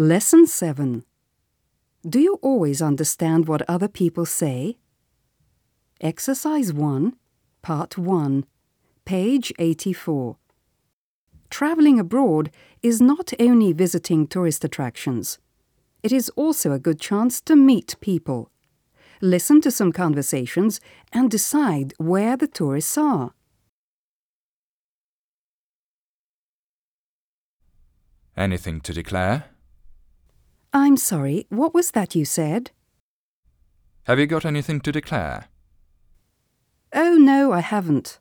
Lesson 7. Do you always understand what other people say? Exercise 1, Part 1, page 84. Travelling abroad is not only visiting tourist attractions, it is also a good chance to meet people. Listen to some conversations and decide where the tourists are. Anything to declare? I'm sorry, what was that you said? Have you got anything to declare? Oh, no, I haven't.